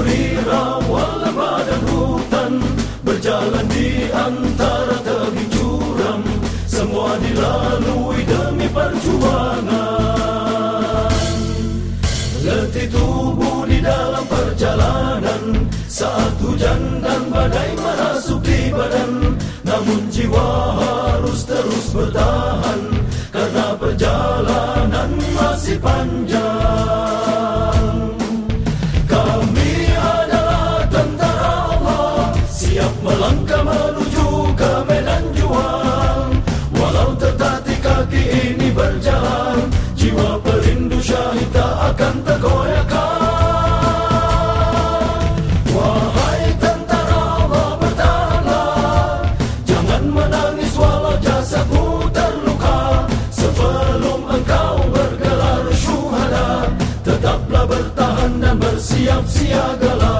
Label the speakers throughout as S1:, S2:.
S1: Menyusuri rawa lembah dan hutan Berjalan di antara tebing curam Semua dilalui demi perjuangan Letih tubuh di dalam perjalanan Saat hujan dan badai merasuk di badan Namun jiwa harus terus bertahan Karena perjalanan masih panjang melangkah menuju ke medan juang Walau tertatih kaki ini berjalan Jiwa perindu syahid tak akan tergoyahkan bersiap siagalah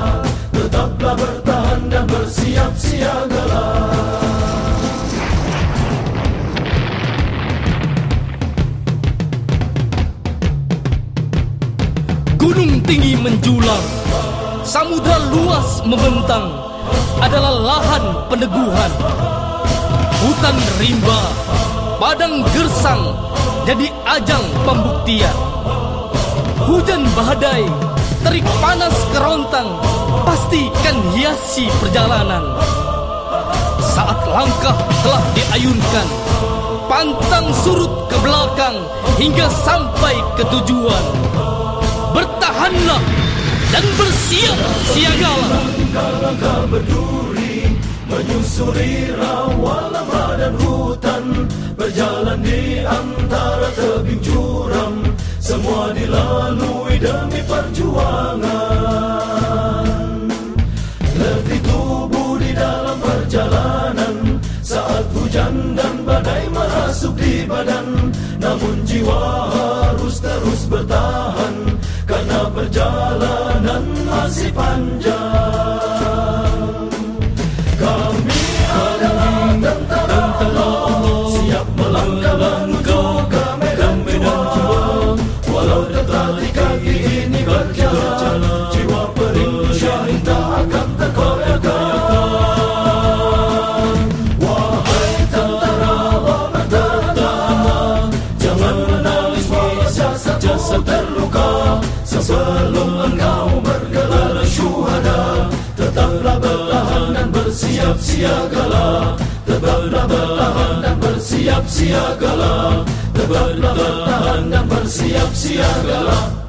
S2: tinggi menjulang. Samudra luas membentang Adalah lahan peneguhan. Hutan rimba Padang gersang Jadi ajang pembuktian. Hujan badai Terik panas kerontang Pastikan hiasi perjalanan. Saat langkah telah diayunkan Pantang surut ke belakang Hingga sampai ke tujuan. Bertahanlah dan bersiap siagalah
S1: Langkah-langkah berduri Menyusuri rawa lembah dan hutan Berjalan di antara tebing curam Semua dilalui demi perjuangan. Letih tubuh di dalam perjalanan Saat hujan dan badai merasuk di badan Namun jiwa harus terus bertahan perjalanan masih panjang Sebelum engkau bergelar syuhada Tetaplah bertahan dan bersiap siagalah Tetaplah bertahan dan bersiap siagalah Tetaplah bertahan dan bersiap siagalah